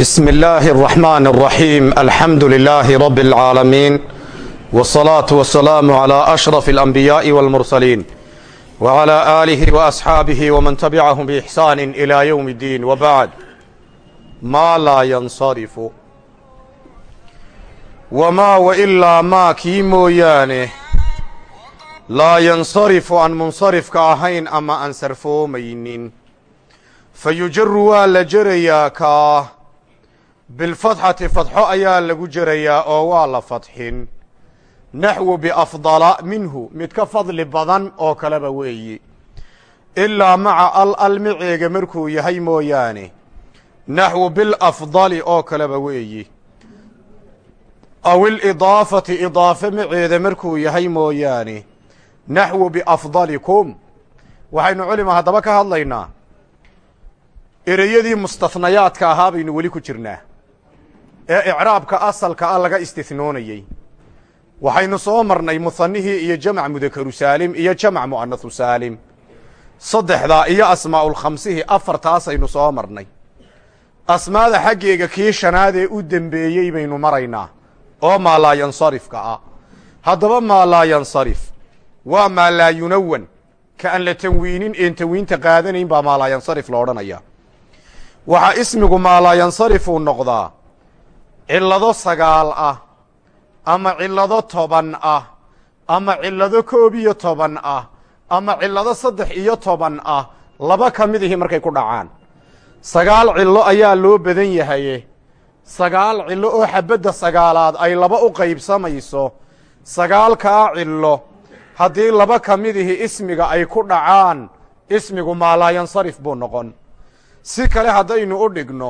بسم الله الرحمن الرحيم الحمد لله رب العالمين والصلاة والسلام على أشرف الأنبياء والمرسلين وعلى آله وأصحابه ومن تبعهم بإحسان إلى يوم الدين وبعد ما لا ينصرف وما وإلا ما kii mooyaane laa yansarifu aan munsarifka ahayn ama aan sarfoomaynin fa yujaru waa la jerayaa kaa bilfatxati fadxo ayaa lagu jerayaa oo waa la fadxin naxwu biafdala minhu mid ka fadli badan oo kaleba weeyi ilaa maca al almiceega markuu yahay mooyaane naxwu bilafdali oo kaleba weeyi aw ilidaafati idaafe maceeda markuu yahay mooyaane naxwu biafdalikum waxaynu culima haddaba ka hadlaynaa ereyadii mustahnayaadka ahaa baynu weli ku jirnaa ee icraabka asalka ah laga istihnoonayey waxaynu soo marnay muhanihii iyo jamc mudakaru saalim iyo jamc mu'anahu saalim. Saddexdaa iyo asmaa'ulkhamsihii afartaasaynu soo marnay. Asmaada xaggeega kii shanaadee u dembeeyey baynu maraynaa oo maa laa yansarifka ah. Haddaba maa laa yansarif waa maa laa yunawan ka aan la tanwiinin een tanwiinta qaadanayn baa maa laa yansarif lo odhanaya waxaa ismigu maa laa yansarifuu noqdaa cillado sagaal ah ama cillado toban ah ama cillado koob iyo toban ah ama cillado saddex iyo toban ah laba ka mid ihi markay ku dhacaan. Sagaal cillo ayaa loo badan yahaye. Sagaal cillo oo xabadda sagaalaad ay laba u qaybsamayso. Sagaalkaa cillo haddii laba ka mid ihi ismiga ay ku dhacaan ismigu maalaayansarif buu noqon. Si kale haddaynu u dhigno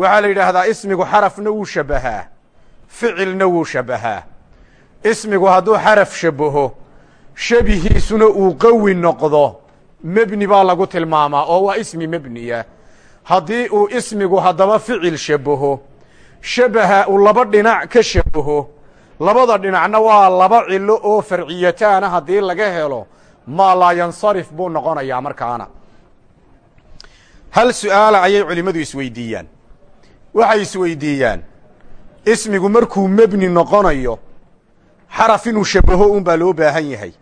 waxaa la yidhaahdaa ismigu xarafna wuu shabbahaa ficilna wuu shabbahaa ismigu hadduu xaraf shabbaho shabihiisuna uu qawi noqdo mebni baa lagu tilmaamaa oo waa ismi mebniya. Haddii uu ismigu haddaba ficil shabbaho shabaha uu laba dhinac ka shabaho labada dhinacna waa laba cillo oo farciyataana haddii laga helo maa laa yansarif buu noqonayaa markaana. Hal su'aala ayay culimmadu isweydiiyaan waxay isweydiiyaan ismigu markuu mebni noqonayo xaraf inuu shabaho un baa loo baahan yahay.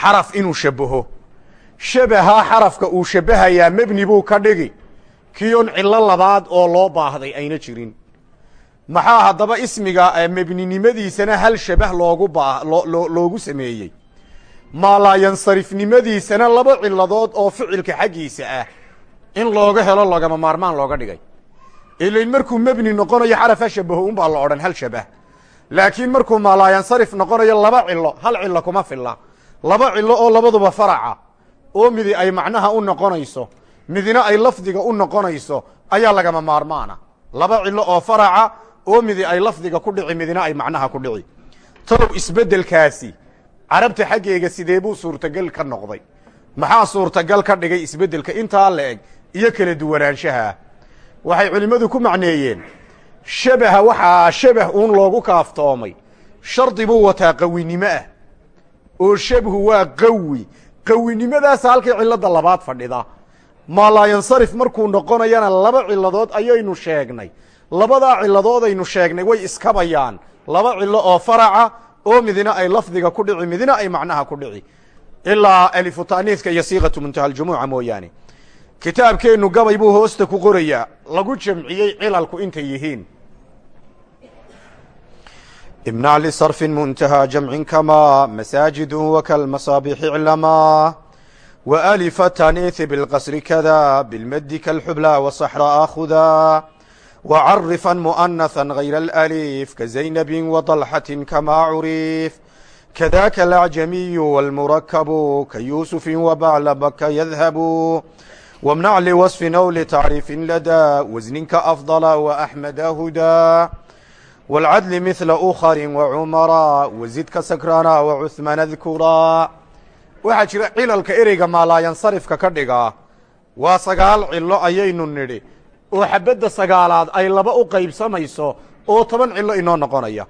Xaraf inuu shabaho. Shabahaa xarafka uu shabbahayaa mebni buu ka dhigi kiyon cillo labaad oo loo baahday ayna jirin. Maxaa haddaba ismiga mebninimadiisana hal shabah loogu baa loo loogu sameeyey? Maalaayansarifnimadiisana laba cilladood oo ficilka xaggiisa ah. In looga helo logama maarmaan looga dhigay ilayn markuu mebni noqonayo xarafa shabaho un baa la odhan hal shabah laakiin markuu maalaayansarif noqonayo laba cillo hal cillo kuma filla laba cillo oo labaduba faraca oo midi ay macnaha u noqonayso midina ay lafdiga u noqonayso ayaa lagama maarmaana laba cillo oo faraca oo midi ay lafdiga ku dhici midina ay macnaha ku dhici talow isbeddelkaasi carabta xaggeega sidee buu suurtagal ka noqday maxaa suurtagal ka dhigay isbeddelka intaa la eg iyo kala duwanaanshaha waxay culimmadu ku macneeyeen shabaha waxaa shabah uun loogu kaaftoomay. Shardi buu wataa qawinimo ah. Oo shabhu waa qawi. Qawinimadaasa halkay cilladda labaad fadhida. Maalaayansarif markuu noqonayana laba cilladood ayaynu sheegnay. Labadaa cilladood aynu sheegnay way iskabayaan laba cillo oo faraca oo midina ay lafdiga ku dhici midina ay macnaha ku dhici. Ilaa alifu ta'niiska iyo siiqatu muntaha aljumuuca mooyaane kitaabkeennu gabay buu hoosta ku qorayaa. Lagu jamciyey cilalku intay yihiin. Imnac lisarfin muntahaa jamcin kamaa masaajidu wakalmasaabixi iclamaa waalifa taniihi bilqasri kada bilmadi kalxubla wasaxra akhuda wacarifan mu'anahan gayra alaliif kazaynabin waطalxatin kamaa curiif kadaka alacjamiyu walmurakabu kayuusufin wabaclabaka yadhabu wamnac liwasfin ow litacriifin ladaa wasninka afdala waaxmada hudaa wاlcadli mihla ukharin wacumara wazidka sakrana wacuhmana dkuraa waxaa jira cilalka ereyga maalaayansarifka ka dhigaa waa sagaal cillo ayaynu nidhi oo xabadda sagaalaad ay laba u qaybsamayso oo toban cillo inoo noqonaya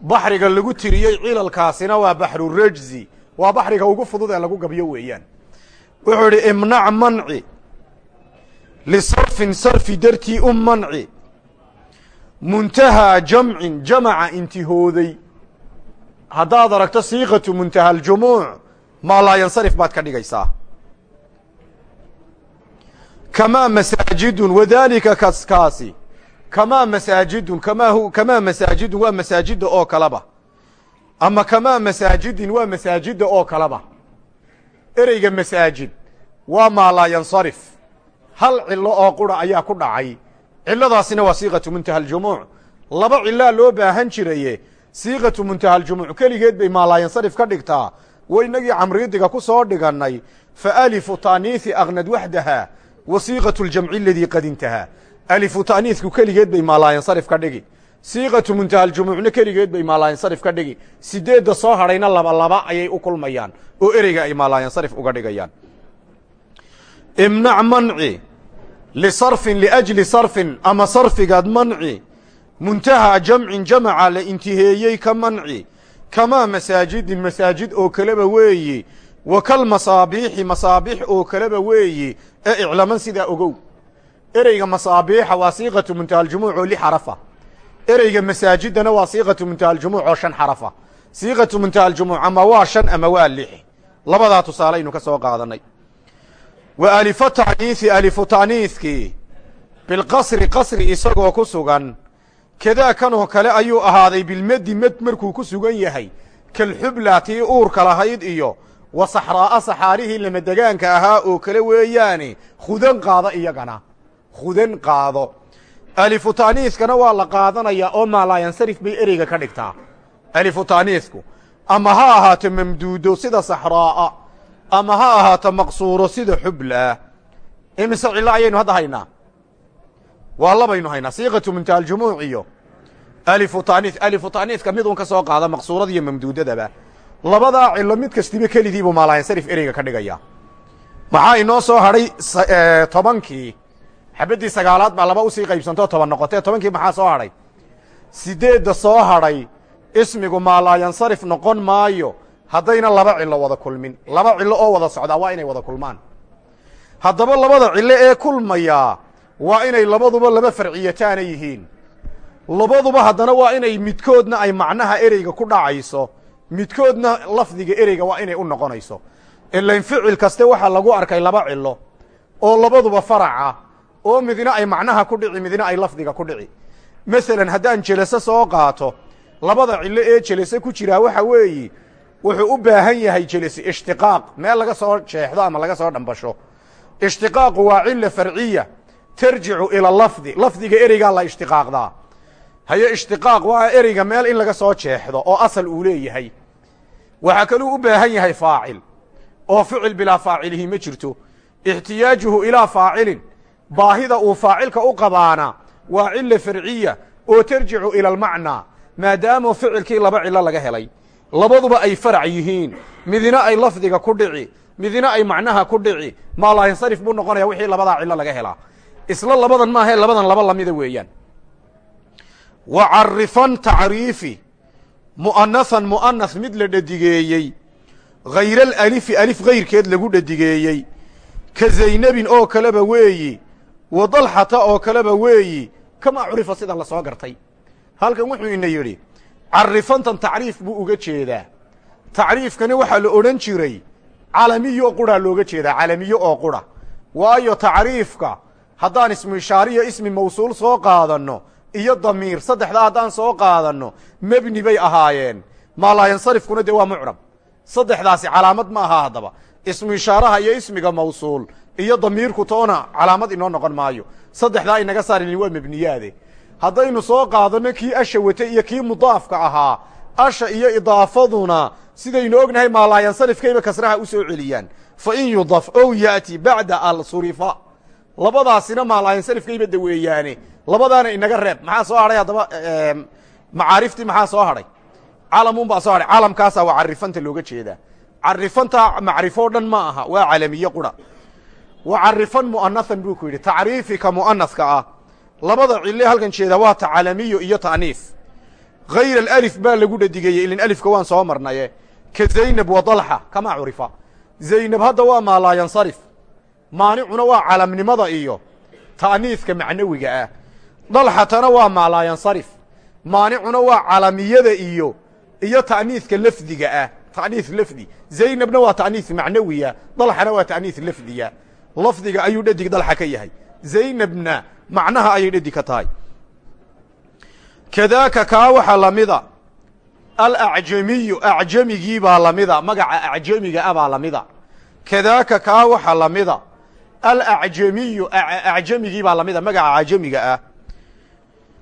baxriga lagu tiriyey cilalkaasina waa baxru rejzi waa baxriga ugu fudud ee lagu gabyo weeyaan wuxuu idhi imnac manci. Lisarfin sarfi dartii u manci. Muntahaa jamcin jamaca intihooday haddaad aragto siiqatu muntaha aljumuuc maa laa yansarif baad ka dhigaysaa. Kamaa masaajidun wadaalika kaskaasi. Kamaa masaajidun kamaa kamaa masaajidun waa masaajidda oo kaleba ama kamaa masaajidin waa masaajidda oo kaleba ereyga masaajid waa maa laa yansarif. Hal cilo oo qura ayaa ku dhacay. Ciladaasina waa siiqatu muntaha aljumuuc. Laba cilaa loo baahan jiraye siiqatu muntaha aljumuuc. Keligeed bay maa yansarif ka dhigtaa. Wa inagii camriidiga ku soo dhigannay. Fa alifu taaniisi aknad waxdaha wa siiqatu ljamci aladii qad intahaa alifu ta'niisku keligeed bay maa laa yansarif ka dhigi siiqatu muntaha aljumuucna keligeed bay maa laa yansarif ka dhigi. Sideedda soo hadhayna laba laba ayay u kulmayaan? Oo ereyga ay maa laa yansarif uga dhigayaan. Imnac manci lisarfin liajli sarfin ama sarfigaad manci muntahaa jamcin jamaca la intiheeyey ka manci kamaa masaajidin masaajid oo kaleba weeyi wa kal masaabiixi masaabiix oo kaleba weeyi ee iclaman sidaa ogow. Ereyga masaabiixa waa siiqatu muntaha aljumuuc oo li xarafa ereyga masaajiddana waa siiqatu muntaha aljumuuc oo shan xarafa. Siiqatu muntaha aljumuuc ama waa shan ama waa lix. Labadaa tusaale aynu ka soo qaadanay. Wa alifu ta'niisi alifu ta'niiskii bilqasri qasri isagoo ku sugan. Kadaa kanoo kale ayuu ahaaday bilmedi med markuu ku sugan yahay. Kalxubla tii uurka lahayd iyo wa saxraa'a saxaarihii lamadegaanka ahaa oo kale weeyaane khudan qaado iyagana. Khudan qaado alifu ta'niiskana waa la qaadanayaa oo maalaayansarif bay ereyga ka dhigtaa. Alifu ta'niisku ama ha ahaato mamduudo sida saxraa'a ama ha ahaato maqsuuro sida xubla. Imise cillo ayaynu hadda haynaa? Waa labaynu haynaa siiqatu muntaha aljumuuc iyo alifu ta'niis alifu ta'niiska midun ka soo qaada maqsuurada iyo mamduudadaba. Labadaa cilo mid kastiba kelidiibuu maalaayansarif ereyga ka dhigaya maxaa inoo soo hadhay tobankii xabaddii sagaalaad baa laba u sii qaybsantoo toban noqotee. Tobankii maxaa soo hadhay sideedda soo hadhay ismigu maalaayansarif noqon maayo. Haddayna laba cilo wada kulmin. Laba cilo oo wada socdaa waa inay wada kulmaan. Haddaba labada cilo ee kulmayaa waa inay labaduba laba farciyataana yihiin. Labaduba haddana waa inay midkoodna ay macnaha ereyga ku dhacayso. Midkoodna lafdiga ereyga waa inay u noqonayso. Ilain ficil kaste waxaa lagu arkay laba cilo oo labaduba faraca oo midna ay macnaha ku dhici midna ay lafdiga ku dhici. Masalan haddaan jelaso soo qaato labada cilo ee jelase ku jiraa waxa weeyi wuxuu u baahan yahay jelasi ishtiqaaq. Meel laga soo jeexdo ama laga soo dhambasho. Ishtiqaaqu waa cila farciya tarjicu ila lafdi. Lafdiga ereygaa la ishtiqaaqdaa. Haye ishtiqaaq waa ereyga meel in laga soo jeexdo oo asal uu leeyahay. Waxaa kaluu u baahan yahay faacil oo ficil bilaa faacilihi ma jirto. Ixtiyaajuhu ilaa faacilin baahida uu faacilka u qabaana waa cila farciya oo tarjicu ila almacnaa maadaama ficilkii laba cilo laga helay. Labaduba ay farac yihiin. Midina ay lafdiga ku dhici midina ay macnaha ku dhici. Maalaayansarif buu noqonaya wixii labadaa cilo laga helaa. Isla labadan maahae labadan laba lamida weeyaan. Wa carifan tacriifi mu'anahan mu'anas mid la dhadigeeyey. Hayraalifi alif hayrkeed lagu dhadigeeyey. Ka zaynabin oo kaleba weeyi wa dalxata oo kaleba weeyi kamaa curifa sidan la soo gartay. Halkan wuxuu ina yidhi carifantan tacriif buu uga jeedaa. Tacriifkani waxaa la odhan jiray calamiyo quraa looga jeedaa calamiyo oo qura. Waayo tacriifka haddaan ismu ishaariyo ismi mawsuul soo qaadanno iyo damiir saddexdaa haddaan soo qaadanno mebni bay ahaayeen. Maalaayansarifkuna dee waa mucrab. Saddexdaasi calaamad ma aha haddaba ismu ishaaraha iyo ismiga mawsuul iyo damiirku toona calaamad inoo noqon maayo. Saddexdaa inaga saarin waa mebniyaade haddaynu soo qaadanno kii asha wate iyo kii mudaafka ahaa asha iyo idaafaduna sidaynu ognahay maalaayansarifkayba kasraha u soo celiyaan. Fa in yudaf ow yaati bacda al surifa. Labadaasina maalaayansarifkayba daweeyaane labadaana inaga reeb. Maxaa soo hadhay haddaba macaariftii maxaa soo hadhay calamun baa soo hadhay calamkaasaa waa carifanta looga jeedaa carifanta macrifo dhan ma aha waa calamiye qura. Wa carifan mu'anahan buu ku yidhi tacriifika mu'anaska ah. Labada cille halkan jeeda waa ta calamiyo iyo ta'niif hayr alif baa lagu dhadigeeyey ilin alifka waan soo marnaye. Ka zaynab wa dalxa kamaa curifa. Zaynab hadda waa maalaayansarif maanicuna waa calamnimada iyo ta'niiska macnawiga ah. Dalxatana waa maalaayansarif maanicuna waa calamiyada iyo iyo ta'niiska lafdiga ah ta'niis lafdi. Zaynabna waa ta'niis macnawiya dalxana waa ta'niis lafdiya. Lafdiga ayuu dhadig dalxa ka yahay. Zaynabna macnaha ayay dhadig ka tahay. Kadaaka kaa waxaa lamida alacjamiyu acjamigii baa lamida magaca acjamiga ah baa lamida kadaaka kaa waxaa lamida alacjamiyu acjamigii baa lamida magaca acjamiga ah.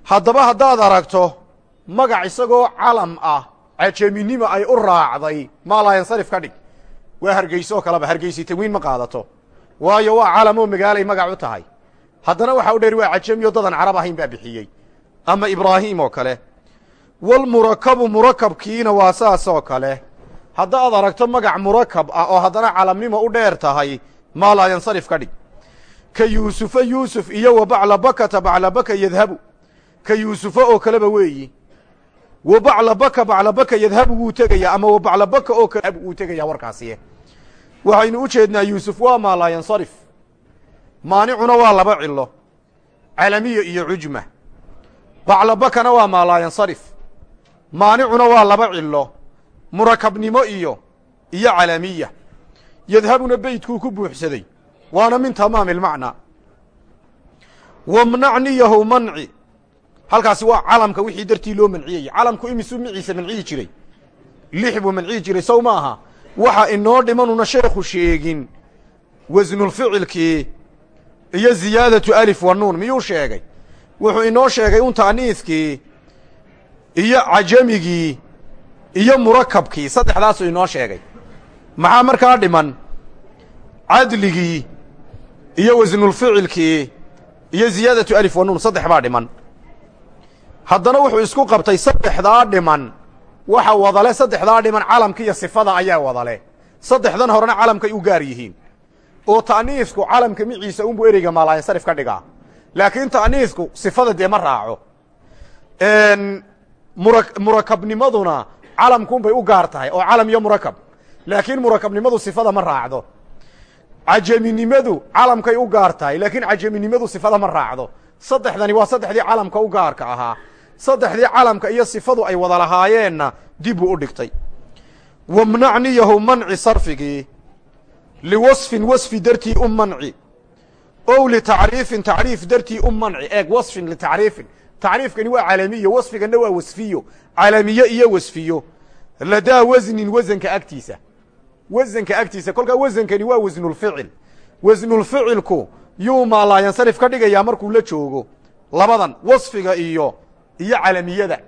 Haddaba haddaad aragto magac isagoo calam ah cajaminimo ay u raacday. Maalaayansarif ka dhig. Waa hargeyso oo kaleba hargeysi tanwiin ma qaadato. Waayo waa calam oo magaalay magac u tahay. Haddana waxa u dheer waa cajami oo dadan carab ahayn baa bixiyey. Ama ibraahim oo kale. Walmurakabu murakabkiina waa saas oo kale. Haddaad aragto magac murakab ah oo haddana calamnimo u dheer tahay maalaayansarif ka dhig. Ka yuusufa yuusuf iyo wa baclabakata baclabaka yadhabu. Ka yuusufa oo kaleba weeyi wa baclabaka yadhabu wuu tegayaa ama wa baclabaka oo kale wuu tegayaa warkaasiye waxaynu u jeednaa yuusuf waa maalaayansarif maanicuna waa laba cilo calamiya iyo cujma. Baclabakana waa maalaayansarif maanicuna waa laba cilo murakabnimo iyo iyo calamiya. Yadhabuna beytkuu ku buuxsaday waana min tamaami ilmacnaa. Wamnacniyahu manci halkaasi waa calamka wixii dartii loo manciyayey calamku imisuu miciisa manciyi jiray. Lix buu manciyi jiray. Sow ma aha. Waxa inoo dhimanuna sheekhu sheegin. Wasnulficilkii iyo ziyaadatu alif wa nuun miyuu sheegay? Wuxuu inoo sheegay un ta'niiskii iyo cajamigii iyo murakabkii saddexdaasuu inoo sheegay. Maxaa markaa dhiman? Cadligii iyo wasnulficilkii iyo ziyaadatu alif wa nuun. Saddex baa dhiman haddana wuxuu isku qabtay saddexdaa dhiman. Waxa wadale saddexdaa dhiman calamka iyo sifada ayaa wadale. Saddexdan horena calamkay u gaar yihiin. Oo ta'niisku calamka miciisa unbuu ereyga maalaayansarif ka dhigaa. Laakiin ta'niisku sifada dee ma raaco. Mura murakabnimaduna calamkuunbay u gaar tahay oo calam iyo murakab. Laakiin murakabnimadu sifada ma raacdo. Cajaminimadu calamkay u gaar tahay laakiin cajaminimadu sifada ma raacdo. Saddexdani waa saddexdii calamka u gaarka ahaa saddexdii calamka iyo sifadu ay wada lahaayeenna dib buu u dhigtay. Wamnacniyahu manci sarfigii liwasfin wasfi dartii u manci ow litacriifin tacriif dartii u manci. Eeg wasfin litacriifin tacriifkani waa calamiyo wasfiganna waa wasfiyo. Calamiye iyo wasfiyo. Ladaa wasnin wasanka agtiisa. Wasanka agtiisa kolkaa wasankani waa wasnulficil wasnulficilku yuu maalaayansarif ka dhigayaa markuu la joogo. Labadan wasfiga iyo iyo calamiyada.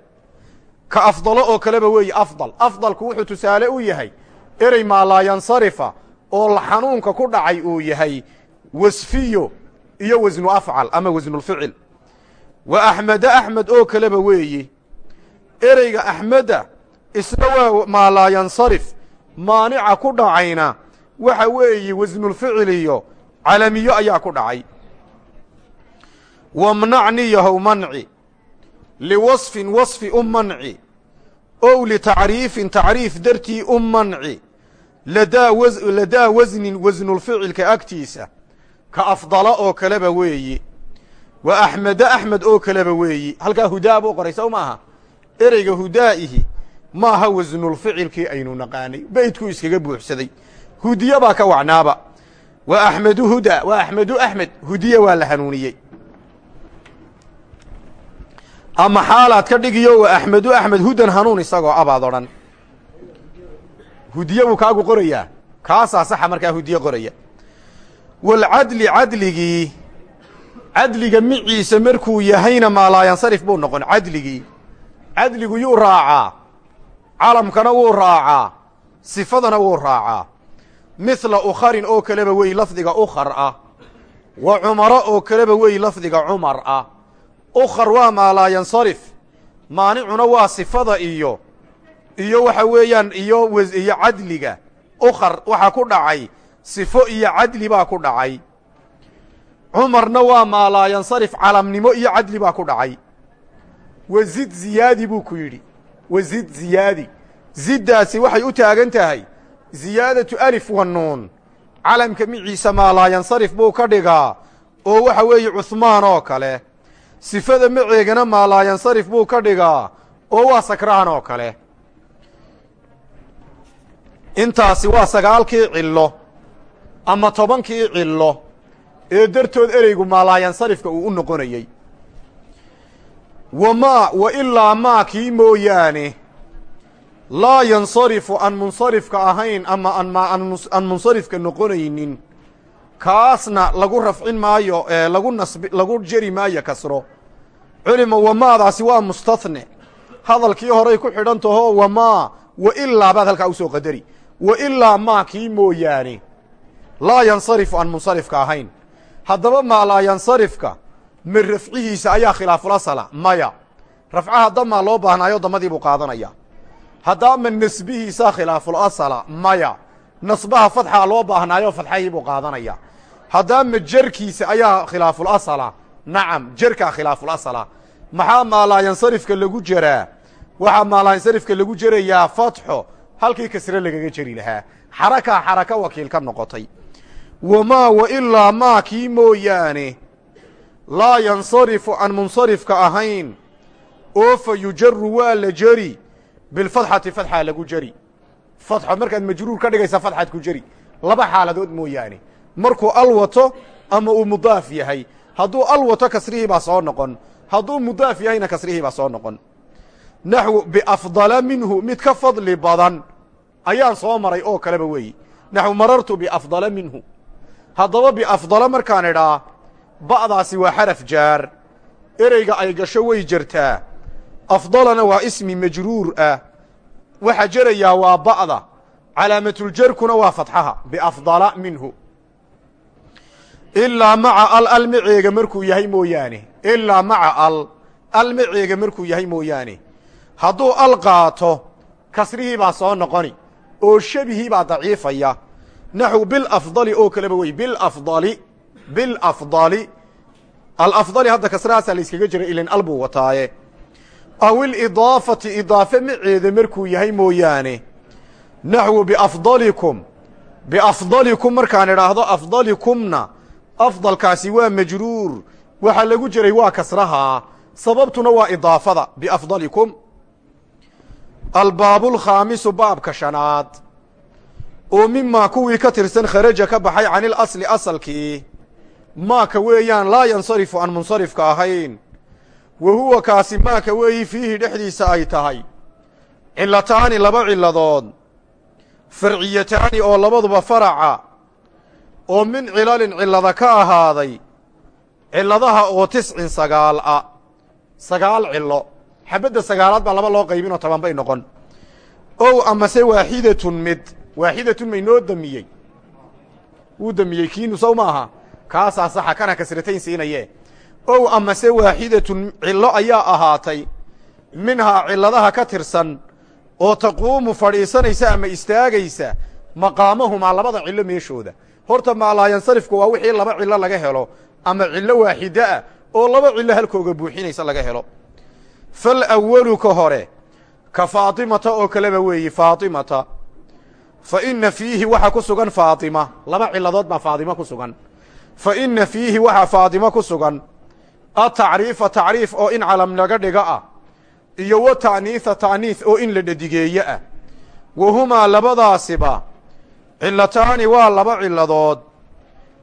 Ka afdalo oo kaleba weeye afdal. Afdalku wuxuu tusaale u yahay erey maalaayansarifa oo xanuunka ku dhacay uu yahay wasfiyo iyo wasnu afcal ama wasnulficil wa axmeda axmed oo kaleba weeye ereyga axmeda isna waa maalaayansarif maanica ku dhacayna waxa weeye wasnulficil iyo calamiyo ayaa ku dhacay. Wamnacniyahow manci liwasfin wasfi u manci ow litacriifin tacriif dartii u manci ladaa was ladaa wasnin wasnulficilka agtiisa ka afdala oo kaleba weeyi wa axmeda axmed oo kaleba weeyi halkaa hudaa buu qoray sow maaha ereyga hudaa'ihi maaha wasnulficilkii aynu naqaanay beydkuu iskaga buuxsaday hudiye baa ka wacnaaba wa axmedu huda wa axmedu axmed hudiye waa la hanuuniyey ama xaalaad ka dhigiyo wa axmedu axmed hudan hanuun isagoo abaad odhan. Hudiye buu kaagu qorayaa. Kaasaa saxa markaa hudiye qoraya. Walcadli cadligii cadliga miciisa markuu yahayna maalaayansarif buu noqon cadligii cadligu yuu raacaa. Calamkana wuu raacaa. Sifadana wuu raacaa. Mithla ukharin oo kaleba wey lafdiga ukhar ah. Wa cumaro oo kaleba wey lafdiga cumar ah ukhar waa maalaayansarif maanicuna waa sifada iyo iyo waxa weeyaan iyo iyo cadliga. Ukhar waxaa ku dhacay sifo iyo cadli baa ku dhacay. Cumarna waa maalaayansarif calamnimo iyo cadli baa ku dhacay. Wazid ziyaadi buu ku yidhi. Wazid ziyaadi. Ziddaasi waxay u taagan tahay ziyaadatu alif wa nuun. Calamka miciisa maalaayansarif buu ka dhigaa oo waxa weeye cuhmaan oo kale sifada maceegana maalaayansarif buu ka dhigaa oo waa sakraan oo kale. Intaasi waa sagaalkii cillo ama tobankii cillo ee dartood ereygu maalaayansarifka uu u noqonayey. Wamaa wa ilaa maa kii mooyaane laa yansarifu aan munsarifka ahayn ama aan munsarifka noqonaynin kaasna lagu rafcin maayo lagu nasbi lagu jeri maayo kasro. Culima wamaadaasi waa mustahne hadalkii horay ku xidhan taho wamaa wa ilaa baad halkaa u soo qadari. Wa ilaa maa kii mooyaane. Laa yansarifu aan munsarifka ahayn. Haddaba maa laa yansarifka ma rafcihiisa ayaa khilaafulasala maya. Rafcaha damaa loo baahnaayo damadii buu qaadanaya. Haddaa ma nasbihiisaa khilaaful asala maya nasbaha fadxaa loo baahnaayo fadxahii buu qaadanaya. Haddaa ma jerkiisa ayaa khilaaful asala? Nacam jerkaa khilaaful asala. Maxaa maalaayansarifka lagu jeraa? Waxaa maalaayansarifka lagu jerayaa fatxo halkii kasre lagaga jeri lahaa. Xarakaa xaraka wakiil ka noqotay. Wamaa wa ilaa maa kii mooyaane laa yansarifu aan munsarifka ahayn oo fa yujaru waa la jeri. Bilfadxati fadxaa lagu jeri fadxo markaad majruur ka dhigaysa fadxaad ku jeri laba xaaladood mooyaane. Markuu al wato ama uu mudaaf yahay. Hadduu al wato kasrihii baa soo noqon. Hadduu mudaaf yahayna kasrihii baa soo noqon. Naxwu biafdala minhu mid ka fadli badan. Ayaan soo maray oo kaleba weeyi. Naxwu marartu biafdala minhu. Haddaba biafdala markaan idhaa ba'daasi waa xaraf jaar. Ereyga ay gasho way jertaa afdalana waa ismi majruur ah waxa jerayaa waa ba'da. Calaamatul-jarkuna waa fatxaha biafdala minhu. Ilaa maca al al maceega yahay mooyaane. Ilaa maca al al maceega yahay mooyaane. Hadduu al qaato kasrihii baa soo noqoni oo shabihii baa daciifaya. Naxw bilafdali oo kaleba wey bilafdali bilafdali alafdali hadda kasrahaasaa la yskaga jiray ilin al wataaye aw ilidaafati idaafe maceeda markuu yahay mooyaane. Naxwu biafdalikum. Biafdalikum markaan idhaahdo afdalikumna. Afdalkaasi waa majruur. Waxaa lagu jiray waa kasrahaa sababtuna waa idaafada. Biafdalikum. Albaabulkhaamisu baabka shanaad. Oo mimaa kuwii ka tirsan kharaja ka baxay can ilasli asalkii. Maaka weeyaan laa yansarifu aan munsarifka ahayn wa huwa kaasi maaka weeyi fiihi dhexdiisa ay tahay. Cilataani laba ciladood farciyataani oo labaduba faraca. Oo min cilalin cillada ka ahaaday. Cilladaha oo tiscin sagaal a. Sagaal cillo. Xabadda sagaalaad baa laba loo qaybinoo toban bay noqon. Ow amase waaxidatun mid. Waaxidatun maynoo damiyey. Wuu damiyey kiinu sow ma aha kaasaa saxa kana kasratayn siinaye ow amase waaxidatun cillo ayaa ahaatay. Minhaa cilladaha ka tirsan oo taquumu fadhiisanaysa ama istaagaysa maqaamahumaa labada cillo meeshooda. Horta maalaayansarifku waa wixii laba cillo laga helo ama cillo waaxida ah oo laba cillo halkooga buuxinaysa laga helo. Fal awalu ka hore ka faatimata oo kaleba weeyi faatimata. Fa inna fiihi waxa ku sugan faatima. Laba cilladood baa faatimo ku sugan. Fa inna fiihi waxaa faatimo ku sugan atacriifa tacriif oo in calam laga dhiga ah iyo wa ta'niitha ta'niis oo in la dhedigeeye ah. Wa humaa labadaasiba cillataani waa laba cilladood.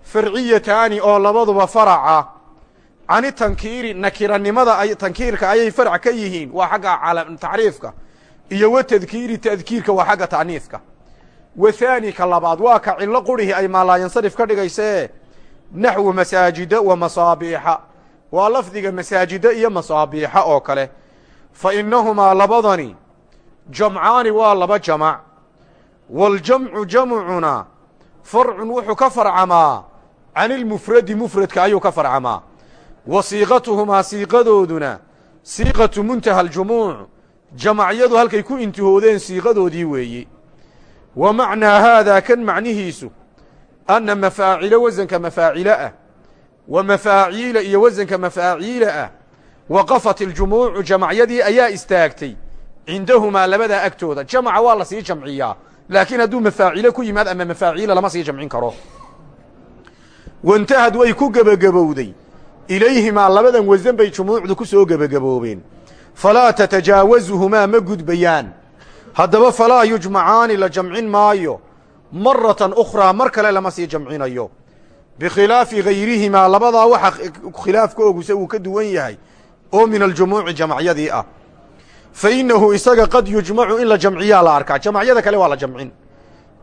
Farciyataani oo labaduba faraca. Cani tankiiri nakiranimada ay tankiirka ayay farac ka yihiin waa xagga cala tacriifka. Iyo wa tadkiiri tadkiirka waa xagga ta'niiska wa haani ka labaad waa ka cillo qurihii ay maalaayansarif ka dhigaysee. Naxwu masaajida wa masaabiixa waa lafdiga masaajida iyo masaabiixa oo kale. Fa innahumaa labadani jamcaani waa laba jamac. Waaljamcu jamcuna farcun wuxuu ka farcamaa can ilmufradi mufradka ayuu ka farcamaa. Wa siiqatuhumaa siiqadooduna siiqatu muntaha aljumuuc jamacyadu halkay ku intihoodeen siiqadoodii weeye wa macnaa haadaa kan macnihiisu anna mafaacilo wasanka mafaacilo ah wa mafaaciila iyo wasanka mafaaciila ah waqafat iljumuucu jamacyadii ayaa istaagtay cindahumaa labadaa agtooda jamaca waa la sii jamciyaa laakiin hadduu mafaacilo ku yimaad ama mafaaciila lama sii jamcin karo wantahad way ku gebagabowday ilayhimaa labadan wasan bay jumuucdu ku soo gebagaboobeen falaa tatajaawazuhumaa ma gudbayaan haddaba falaa yujmacaani la jamcin maayo maratan ukhraa mar kale lama sii jamcinayo bikhilaafi hayrihimaa labadaa waxa khilaafka oguse uu ka duwan yahay oo min aljumuuci jamacyadii ah fa innahu isaga qad yujmacu in la jamciyaa la arkaa jamacyada kale waa la jamcin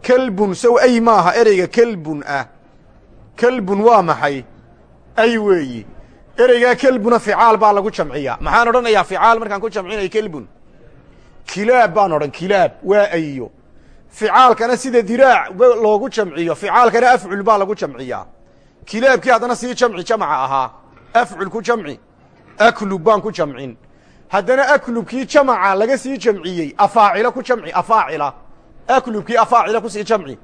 kelbun sow ay maaha ereyga kelbun ah kelbun waa maxay ay weeyi ereygaa kelbuna ficaal baa lagu jamciyaa maxaan odhanayaa ficaal markaan ku jamcinaya kelbun kilaab baan odhan kilaab waa ayo ficaalkana sida diraac loogu jamciyo ficaalkana afcul baa lagu jamciyaa kilaabkii haddana sii jamci jamca ahaa. Afcul ku jamci aklub baan ku jamcin. Haddana aklubkii jamaca laga sii jamciyey afaacilo ku jamci afaacila. Aklubkii afaacila ku sii jamci.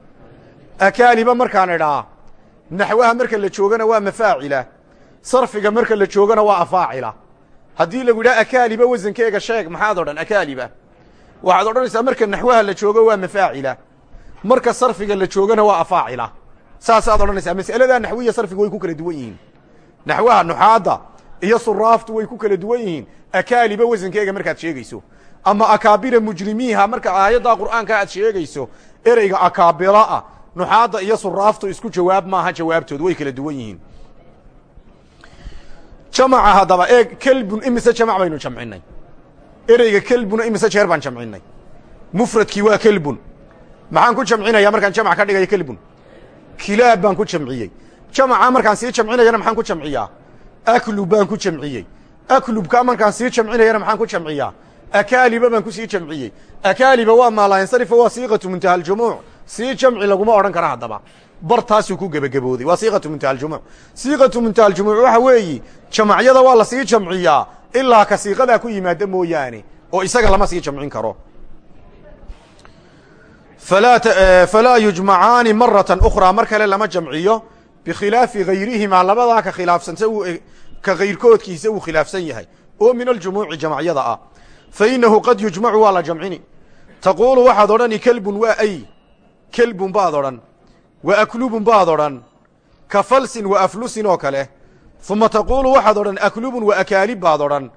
Akaaliba markaan idhaa naxwaha marka la joogana waa mafaacila. Sarfiga marka la joogana waa afaacila. Haddii lagu yidhaha akaaliba wasankeega sheeg maxaad odhan akaaliba. Waxaad odhanaysaa marka naxwaha la joogo waa mafaacila. Marka sarfiga la joogana waa afaacila saasaad odhanaysaa mas'aladaa naxwiya sarfiga way ku kala duwan yihiin. Naxwaha nuxaadda iyo suraaftu way ku kala duwan yihiin. Akaaliba wasankeega markaad sheegayso. Ama akaabira mujrimiiha marka aayaddaa qur'aanka aad sheegayso ereyga akaabira ah nuxaadda iyo suraaftu isku jawaab maaha jawaabtood way kala duwan yihiin. Jamaca haddaba ee kelbun imise jamac baynu jamcinay. Ereyga kelbuna imise jeer baan jamcinay. Mufradkii waa kelbun. Maxaan ku jamcinaya markaan jamc ka dhigayo kelbun kilaab baan ku jamciyey. Jamaca markaan sii jamcinayana maxaan ku jamciyaa? Aklub baan ku jamciyey. Aklubka markaan sii jamcinayana maxaan ku jamciyaa? Akaaliba baan ku sii jamciyey. Akaaliba waa maalayansarifa waa siiqatu muntaha aljumuuc. Sii jamci laguma odhan kara haddaba. Bartaasuu ku gebagabooday. Waa siiqatu muntaha aljumuuc. Siiqatu muntaha aljumuuc waxa weeyi jamacyada waa la sii jamciyaa. Ilaa ka siiqadaa ku yimaada mooyaane oo isaga lama sii jamcin karo falaa yujmacaani maratan ukhraa mar kale lama jamciyo bikhilaafi hayrihimaa labadaa ka khilaafsansa ka kayrkoodkiisa uu khilaafsan yahay oo min aljumuuci jamacyada ah fa inahu qad yujmacu waa la jamcini taquulu waxaad odhani kelbun waa ay kelbun baad odhan wa aklubun baad odhan ka falsin wa aflusin oo kale uma taquulu waxaad odhan aklubun wa akaalib baad odhan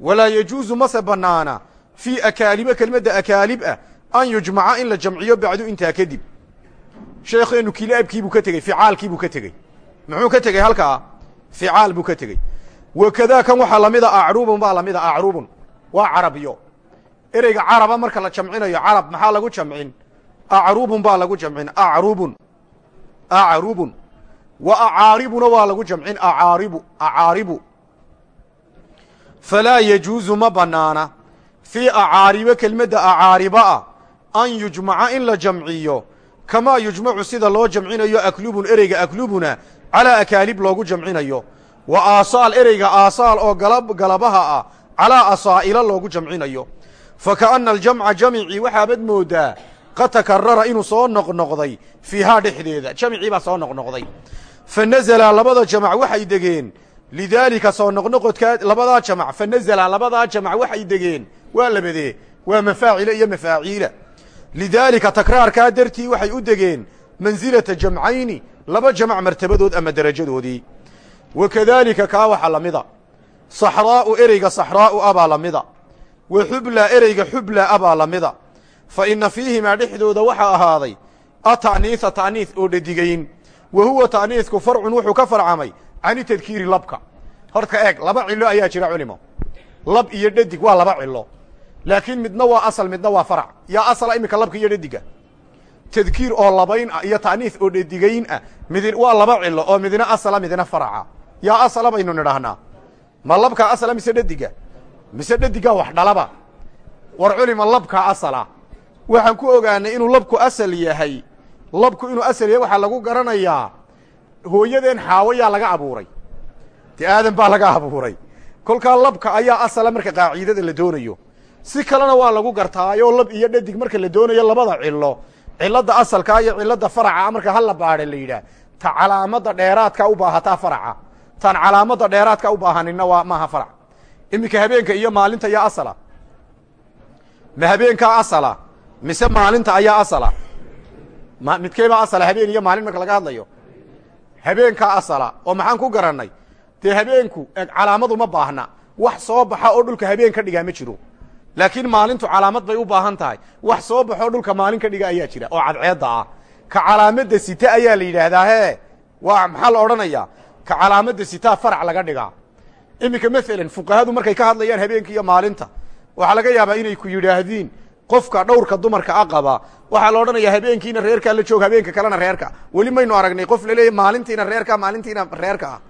walaa yajuusu mase bannaana fii akaaliba kelmadda akaalib ah an yujmaca in la jamciyo bacdu intaa kadib. Sheekheennu kilaabkiibuu ka tegey ficaalkiibuu ka tegey muxuu ka tegey halkaa? Ficaal buu ka tegey wakadaa kan waxaa lamida acrubun baa lamida acrubun waa carabyo ereyga caraba marka la jamcinayo carab maxaa lagu jamcin? Acrubun baa lagu jamcin acrubun acrubun wa acaaribuna waa lagu jamcin acaaribu acaaribu. Falaa yajuusu ma bannaana fii acaaribo kelmadda acaariba ah an yujmaca in la jamciyo. Kamaa yujmacu sida loo jamcinayo aklubun ereyga aklubuna calaa akaalib loogu jamcinayo. Wa aasaal ereyga aasaal oo galabaha ah calaa asaa'ila loogu jamcinayo. Fa ka'anna aljamca jamicii waxaabad mooddaa qad takarara inuu soo noqnoqday fiihaa dhexdeeda. Jamicii baa soo noqnoqday. Fa nazalaa labada jamac waxay degeen. Lidaalika soo noqnoqodkaa labadaa jamac. Fa nazalaa labadaa jamac waxay degeen. Waa labadee waa mafaacila iyo mafaaciila lidaalika takraarkaa dartii waxay u degeen mansilata jamcayni laba jamac martabadood ama derajadoodii wa kadaalika kaa waxa la mida saxraa'u ereyga saxraa'u abaa la mida wa xubla ereyga xubla abaa la mida fa inna fiihimaa dhexdooda waxaa ahaaday ata'niisa ta'niis oo dhedigayn wa huwa ta'niisku farcun wuxuu ka farcamay cani tadkiiri labka horta eeg laba cilo ayaa jira culimo lab iyo dhadig waa laba cilo laakiin midna waa asal midna waa farac. Yaa asala iminka labka iyo dhadiga tadkiir oo labayn ah iyo ta'niis oo dhedigayn ah midin waa laba cilo oo midna asala midna faraca yaa asala baynu nidhaahnaa. Ma labkaa asala mise dhadiga mise dhadigaa wax dhalaba? War culima labkaa asala waxaan ku ogaanay inuu labku asal yahay. Labku inuu asal yahay waxaa lagu garanayaa hooyadeen xaawo laga abuuray. Dee aadan baa laga abuuray. Kolkaa labka ayaa asala marka qaaciidada la doonayo si kalena waa lagu gartaayoo lab iyo dhadig marka la doonayo labada cilo cilada asalkaa iyo cilada faraca marka hala baadhe la yidhaah ta calaamada dheeraadka u baahataa faraca. Taan calaamada dheeraadka u baahanina waa maaha farac. Iminka habeenka iyo maalinta ayaa asala. Ma habeenkaa asala mise maalinta ayaa asala? Ma midkeebaa asala habeen iyo maalin marka laga hadlayo? Habeenkaa asala oo maxaan ku garannay? Dee habeenku calaamadu ma baahna. Wax soo baxa oo dhulka habeen ka dhigaa ma jiro laakiin maalintu calaamad bay u baahan tahay. Wax soo baxoo dhulka maalin ka dhiga ayaa jira oo cadceedda ah. Ka calaamadda sita ayaa la yidhaahdaa he waa maxaa la odhanayaa ka calaamadda sitaa farac laga dhigaa. Iminka maalan fuqahadu markay ka hadlayaan habeenka iyo maalinta waxaa laga yaabaa inay ku yidhaahdiin qofka dhowrka dumarka a qaba. Waxaa la odhanayaa habeenkiina reerkaa la joog habeenka kalena reerka. Weli maynu aragnay qof laleeyahy maalintiina reerka maalintiina reerka ah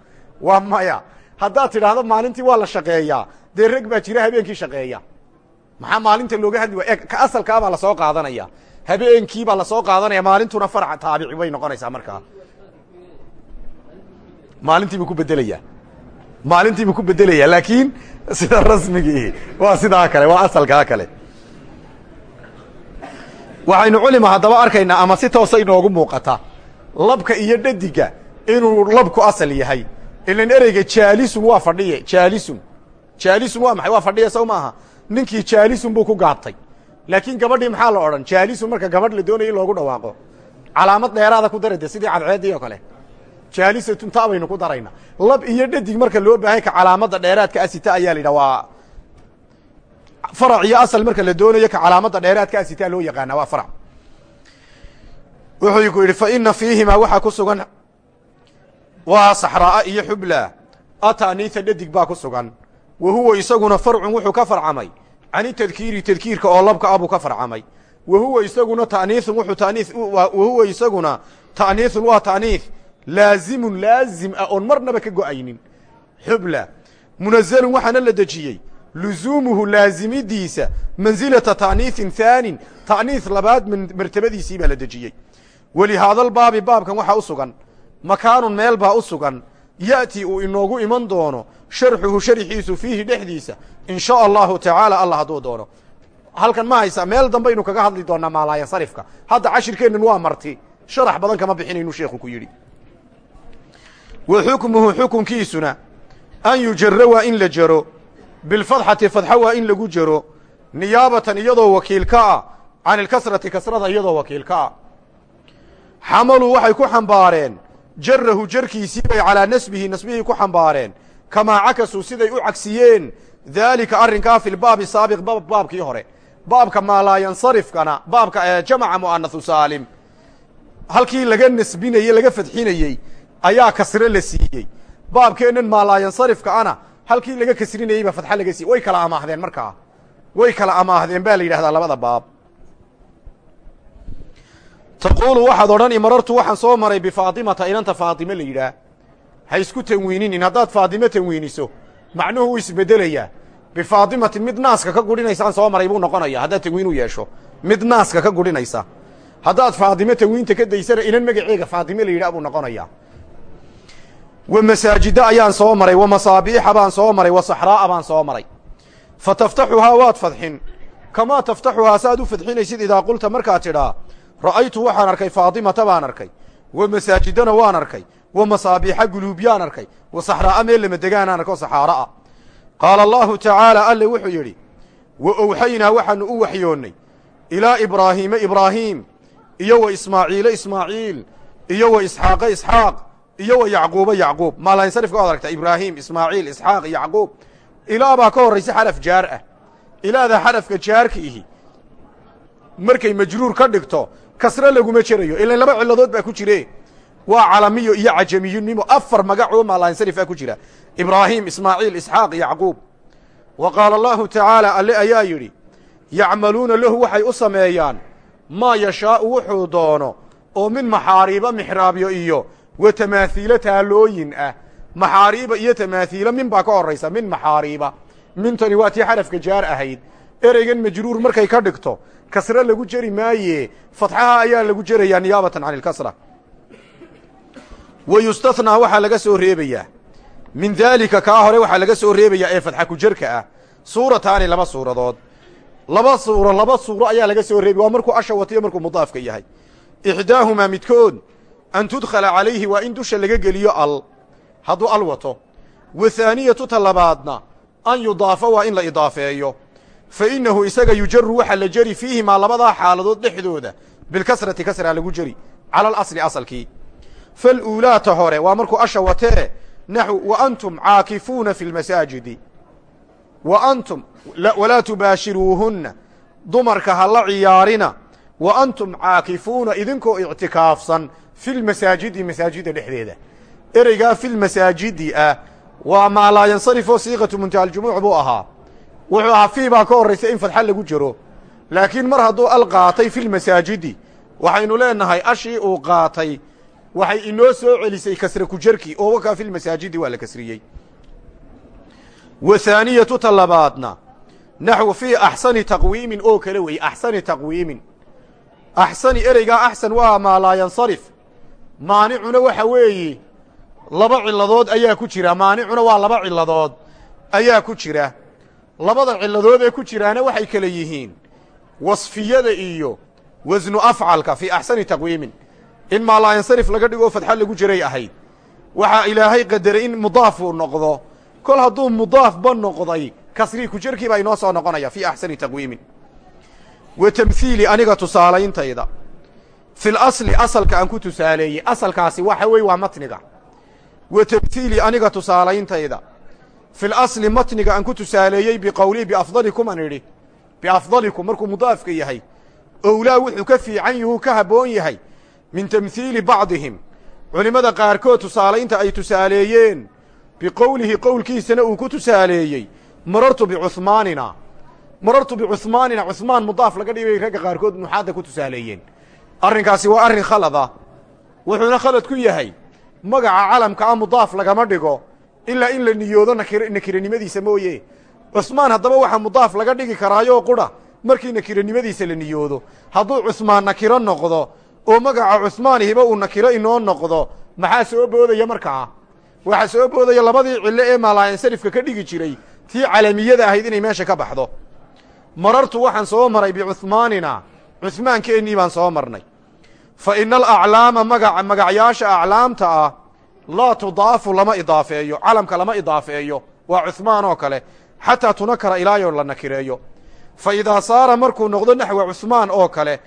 waa maya. Haddaad tidhaahdo maalintii waa la shaqeeyaa. Dee reg baa jira habeenkii shaqeeya maxaa maalinta looga hadli waaya ka asalkaa baa la soo qaadanaya. Habeenkii baa la soo qaadanaya. Maalintuna farac taabici bay noqonaysaa markaa maalintii buu ku bedelayaa. Maalintii buu ku bedelayaa. Laakiin sida rasmigii waa sidaa kale waa asalkaa kale. Waxaynu culima haddaba arkaynaa ama si toosa inoogu muuqata. Labka iyo dhadiga inuu labku asal yahay. Ilan ereyga jaalisun waa fadhiye. Jaalisun jaalisun waa maxay? Waa fadhiya sow maaha ninkii jaalisun buu ku gaabtay. Laakiin gabadhii maxaa la odhan? Jaalisun marka gabadh la doonayo in loogu dhawaaqo. Calaamad dheeraada ku darade sidii cadceeddii oo kale. Jaalisatun ta baynu ku darayna. Lab iyo dhadig marka loo baahay ka calaamadda dheeraadka asita ayaa la yidhaha waa farac iyo asal marka la doonayo ka calaamadda dheeraadka asita loo yaqaana waa farac. Wuxuu ku yidhi fa ina fiihimaa waxaa ku sugan waa saxraa'a iyo xubla. Ataniita dhadig baa ku sugan wa huwa isaguna farcun wuxuu ka farcamay. Cani tadkiiri tadkiirka oo labka abuu ka farcamay. Wa huwa isaguna ta'niiun wuxuu tanii wa huwa isaguna ta'niiun waa ta'niis laazimun laazim ah oon marnaba ka go'aynin. Xubla munazalun waxaana la dejiyey. Luzuumuhu laazimidiisa mansilata ta'niisin haanin ta'niis labaad martabadiisii baa la dejiyey. Walihaadalbaabi baabkan waxaa u sugan makaanun meel baa u sugan ya'tii uu inoogu iman doono sharxuhu sharxiisu fiihi dhexdiisa in shaa allahu tacaala allah hadduu doono. Halkan ma haysa meel dambaynu kaga hadli doonaa maalaayansarifka hadda cashirkeennan waa marti sharax badan kama bixinaynu sheekhu ku yidhi. Wa xukmuhu xukunkiisuna an yujara waa in la jaro. Bilfadxati fadxa waa in lagu jaro. Niyaabatan iyadoo wakiil ka ah. Can ilkasrati kasrada iyadoo wakiil ka ah. Xamaluu waxay ku xambaareen jarahu jarkiisii bay calaa nasbihi nasbihii ku xambaareen. Kamaa cakasuu siday u cagsiyeen. Daalika arrinkaa fi lbaabi saabiq baabkii hore. Baabka maalaayansarifkana baabka jamaca mu'anahu saalim. Halkii laga nasbinayey laga fadxinayey ayaa kasre la siiyey. Baabkeennan maalaayansarifka ana halkii laga kasrinayey baa fadxa laga siiyey. Way kala amaahdeen markaa. Way kala amaahdeen baa la yidhahdaa labada baab taquulu waxaad odhan imarartu waxaan soo maray bifaatimata inanta faatime la yidhaah ha isku tanwiininin haddaad faatime tanwiiniso macnuhu wuu isbedelayaa bifaatimatin mid naaska ka gudhinaysaan soo maray buu noqonaya haddaad tanwiin u yeesho. Mid naaska ka gudhinaysa. Haddaad faatime tanwiinta ka daysana inan magaceega faatime la yidhah buu noqonayaa. Wa masaajida ayaan soo maray wa masaabiixa baan soo maray wa saxraa'a baan soo maray. Fa taftaxuhaa waad fadxin. Kamaa taftaxuhaa saaad u fadxinaysid idaa markaad tidhaa ra'aytu waxaan arkay faatimata baan arkay wa masaajidana waan arkay wa masaabiixa guluubyaan arkay wa saxraa'a meel lama degaanaan arkoo saxaara'a qaala allahu tacaala alle wuxuu yidhi wa owxaynaa waxaannu u waxyoonnay ilaa ibraahiima ibraahiim iyo wa ismaaciile ismaaciil iyo wa isxaaqa isxaaq iyo wa yacquuba yacquub maalansarifka waad aragtaa ibraahim ismaaciil isxaaq yacquub ilaa baa ka horraysa xaraf jaar ah ilaada xarafka jaarka ihi markay majruur ka dhigto kasre laguma jerayo ilan laba ciladood baa ku jire. Waa calamiyo iyo cajamiyunimo. Afar magacoo maalansarifaa ku jira. Ibraahim ismaaciil isxaaq yacquub. Wa qaala allahu tacaala alle ayaa yidhi yacmaluuna lahu waxay u sameeyaan maa yashaa'u wuxuu doono oo min maxaariiba mixraabyo iyo wa tamaahiilo taalooyin ah. Maxaariiba iyo tamaahiilo min baa ka horraysa min maxaariiba. Mintani waa tii xarafka jaar ahayd. Ereygan majruur markay ka dhigto kasre lagu jeri maaye fatxaha ayaa lagu jerayaa niyaabatan can ilkasra wa yustathnaa waxaa laga soo reebayaa min daalika kaa hore waxaa laga soo reebayaa ee fatxa ku jerka ah suurataani laba suuradood. Laba suuro laba suuro ayaa laga soo reebay waa markuu asha watiyo markuu mudaafka yahay. Ixdaahumaa midkood an tudkhala calayhi waa in dusha laga geliyo al hadduu al wato. Wa haaniyatu ta labaadna an yudaafa waa in la idaafeeyo fa innahu isaga yujaru waxaa la jeri fiihimaa labadaa xaaladood dhexdooda bilkasrati kasraa lagu jeri cala alasli asalkii. Faluulaata hore waa markuu asha watee naxw wa antum caakifuuna fi lmasaajidi wa antum walaa tubaashiruuhunna dumarka ha la ciyaarina. Wa antum caakifuuna idinkoo ictikaafsan fi lmasaajidi masaajida dhexdeeda. Ereygaa fi lmasaajidi ah waa maa laa yansarifoo siiqatu muntaha aljumuuc buu ahaa wuxuu ahaa fii baa ka horraysa in fadxa lagu jiro. Laakiin mar hadduu al qaatay fi lmasaajidi waxaynu leenahay ashii uu qaatay waxay inoo soo celisay kasra kujarki oo wakaa fi lmasaajidi waa la kasriyey. Wa haaniyatu ta labaadna naxwu fii axsani taqwiimin oo kale weeye axsani taqwiimin. Axsani ereygaa axsan waa maa laa yansarif. Maanicuna waxa weeye laba ciladood ayaa ku jira. Maanicuna waa laba ciladood ayaa ku jira labada ciladood ee ku jiraana waxay kale yihiin wasfiyada iyo wasnu afcalka fii axsani taqwiimin. In maa laa yansarif laga dhigoo fadxa lagu jiray ahayd waxaa ilaahay qadaray in mudaaf uu noqdo. Kol hadduu mudaafba noqday kasrii kujarkii baa inoo soo noqonaya fii axsani taqwiimin. Wa tamhiili aniga tusaalayntayda fil asli asalka aan ku tusaaleeyey asalkaasi waxa weeye waa matniga. Wa tamhiili aniga tusaalayntayda fil asli matniga aan ku tusaaleeyey biqowlii biafdalikum aan idhi biafdalikum markuu mudaafka yahay owlaa wuxuu ka fiican yuhuu ka habboon yahay min tamhiili bacdihim culimmada qaarkood tusaalaynta ay tusaaleeyeen biqowlihi qowlkiisana uu ku tusaaleeyey marartu bicuhmaanina marartu bicuhmaanina cuhmaan mudaaf laga dhigay ragga qaarkood nuxaadda ku tusaaleeyeen arrinkaasi waa arrin khalada wuxuuna khalad ku yahay magaca calamka ah mudaaf lagama dhigo ilaa in la niyoodo nakir nakiranimadiisa mooye. Cusmaan haddaba waxaa mudaaf laga dhigi karaayoo qudha markii nakiranimadiisa la niyoodo hadduu cusmaan nakiro noqdo oo magaca cusmaanihiba uu nakiro inoo noqdo maxaa soo boodaya markaa? Waxaa soo boodaya labadii cillo ee maalaayansarifka ka dhigi jiray tii calamiyada ahayd inay meesha ka baxdo. Marartu waxaan soo maray bicuhmaanina cuhmaankeennii baan soo marnay. Fa ina alaclaama magaca magacyaasha aclaamta ah laa tudaafu lama idaafeeyo calamka lama idaafeeyo waa cuhmaan oo kale. Xataa tunakara ilaayoo la nakireeyo. Fa idaa saara markuu noqdo naxwa cuhmaan oo kale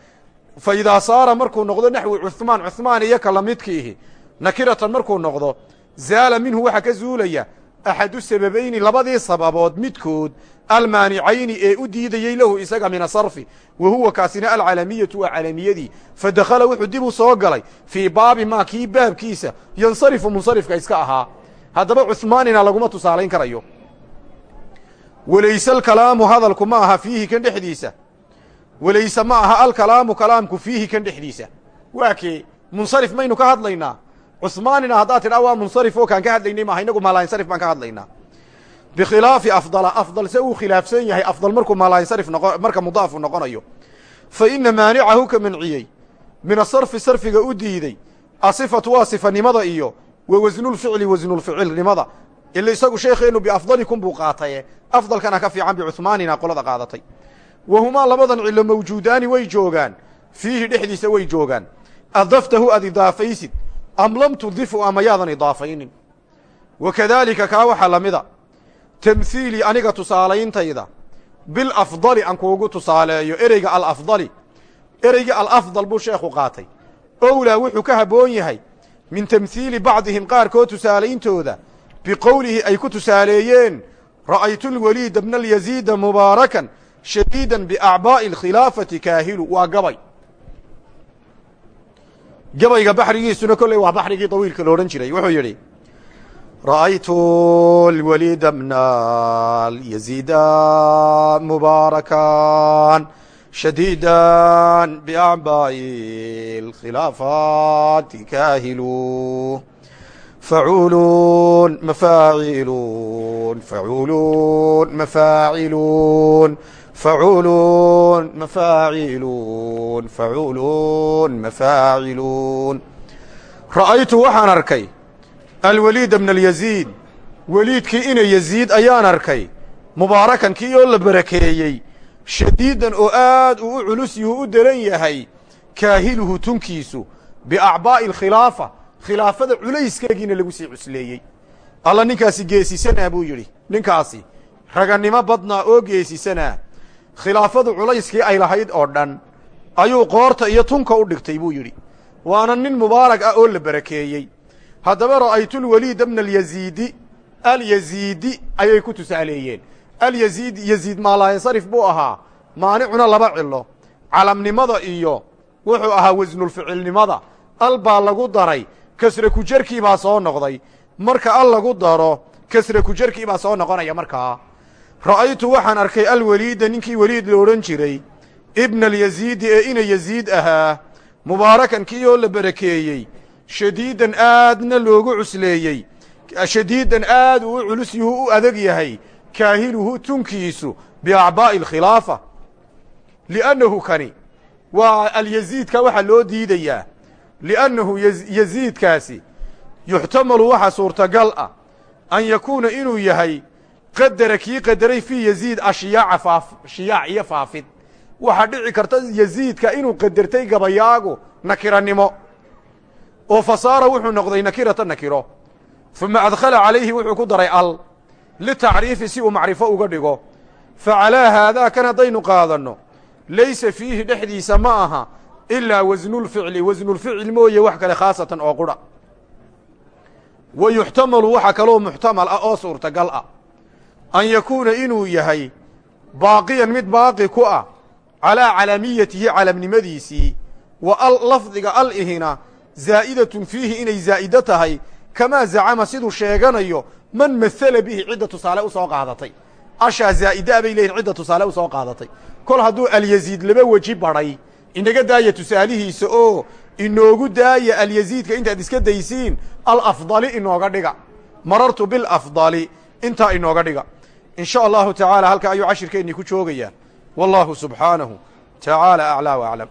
fa idaa saara markuu noqdo naxwi cuhmaan cuhmaan iyo ka lamidkiihi nakiratan markuu noqdo zaala minhu waxaa ka zuulaya axadu sababayni labadii sababood midkood almaanicayni ee u diidayey lahu isaga min asarfi wa huwa kaasina alcalamiyatu waa calamiyadii fa dakhala wuxuu dib u soo galay fii baabi maa kii baabkiisa yansarifu munsarifka iska ahaa haddaba cuhmaanina laguma tusaalayn karayo walayse alkalaamu hadalku ma aha fiihi kan dhexdiisa walayse ma aha alkalaamu kalaamku fiihi kan dhexdiisa waa kee munsarif maynu ka hadlaynaa cusmaanina haddaad tidhaa waa munsarif oo kaan ka hadlaynay maaha inagu maalaansarif baan ka hadlaynaa bikhilaafi afdala afdal se uu khilaafsan yahay afdal markuu maalaansarif noqo marka mudaafu noqonayo fa ina maanicahu ka manciyey min asarfi sarfiga u diiday asifatu waa sifanimada iyo wa wasnulficli wasnulficilnimada ila isagu sheekheennu biafdalikum buu qaataye afdalkana ka fiican bicuhmaanina qolada qaadatay wa humaa labadan cillo mawjuudaani way joogaan fiihi dhexdiisa way joogaan adaftahu aad idaafaysid am lam tudifu ama yaadan idaafaynin. Wa kadaalika kaa waxaa la mida tamhiili aniga tusaalayntayda bilafdali aan kuugu tusaaleeyo ereyga alafdali ereyga alafdal buu sheekhu qaatay. Owlaa wuxuu ka habboon yahay min tamhiili bacdihim qaarkood tusaalayntooda biqowlihi ay ku tusaaleeyeen ra'aytu lwaliida bna alyaziida mubaarakan shadiida biacbaa'i alkhilaafati kaahilu waa gabay gabayga baxrigiisuna kolley waa baxrigii dawiilka lo odhan jiray wuxuu yidhi ra'aytu lwaliida bna alyaziida mubaarakan shadiida biacbaa'i alkhilaafaati kaahilu facuuluun mafaaciluun facuuluun mafaaciluun facuuluun mafaaciluun facuuluun mafaaciluun ra'aytu waxaan arkay alwaliida bna alyaziid weliidkii ina yaziid ayaan arkay mubaarakan kii oo la barakeeyey shadiidan oo aad uu u culus yuhu u daran yahay kaahiluhu tunkiisu biacbaa'i alkhilaafa khilaafada culayskeegiina lagu sii cusleeyey alla ninkaasi geesisanaa buu yidhi ninkaasi ragannimo badnaa oo geesisanaa khilaafadu culayskii ay lahayd oo dhan ayuu qoorta iyo tunka u dhigtay buu yidhi. Waana nin mubaarak ah oo la barakeeyey. Haddaba ra'aytulwaliida bna alyaziidi alyaziidi ayay ku tusaaleeyeen alyaziid yaziid maalaayansarif buu ahaa. Maanicuna laba cilo calamnimada iyo wuxuu ahaa wasnulficilnimada al baa lagu daray kasra kujarkii baa soo noqday. Marka al lagu daro kasra kujarkii baa soo noqonaya markaa ra'aytu waxaan arkay alweliida ninkii weliid la odhan jiray ibna alyaziidi ee ina yaziid ahaa. Mubaarakan kii oo la barakeeyey shadiidan aadna loogu cusleeyey. Shadiidan aad uu culus yuhu u adag yahay. Kaahiluhu tunkiisu biacbaa'i alkhilaafa li'annahu kani waa alyaziidka waxaa loo diidayaa. Li'annahu yaziidkaasi yuxtamalu waxa suurtagal ah an yakuuna inuu yahay qadara kii qadaray fii yaziid ashiyaaca faaf shiyaac iyo faafid. Waxaa dhici karta yaziidka inuu qadartay gabayaagu nakirannimo. Oo fasaara wuxuu noqday nakirata nakiro. Uma adkhala calayhi wuxuu ku daray al litacriifi si uu macrifo uga dhigo. Fa calaa haadaa kan haddaynu qaadanno laysa fiihi dhexdiisa ma aha ilaa wasnulficli wasnulficil mooye wax kale khaasatan oo qudha wa yuxtamalu waxa kaloo muxtamal ah oo suurtagal ah an yakuuna inuu yahay baaqiyan mid baaqi ku ah calaa calamiyatihi calamnimadiisii wa lafdiga al ihina zaa'idatun fiihi inay zaa'ido tahay kamaa zacama siduu sheeganayo man mahala bihi cidda tusaale u soo qaadatay. Ashaa zaa'ida bay leeyihiin cidda tusaale u soo qaadatay. Kol hadduu alyaziid laba weji badhay inaga daaya tusaalihiisa oo inoogu daaya alyaziidka intaad iska daysiin alafdali inooga dhiga. Marartu bilafdali intaa inooga dhiga in sha allahu tacaala halka ayuu cashirkeennii ku joogayaa. Wallahu subxaanahu tacaala aclaa w aclam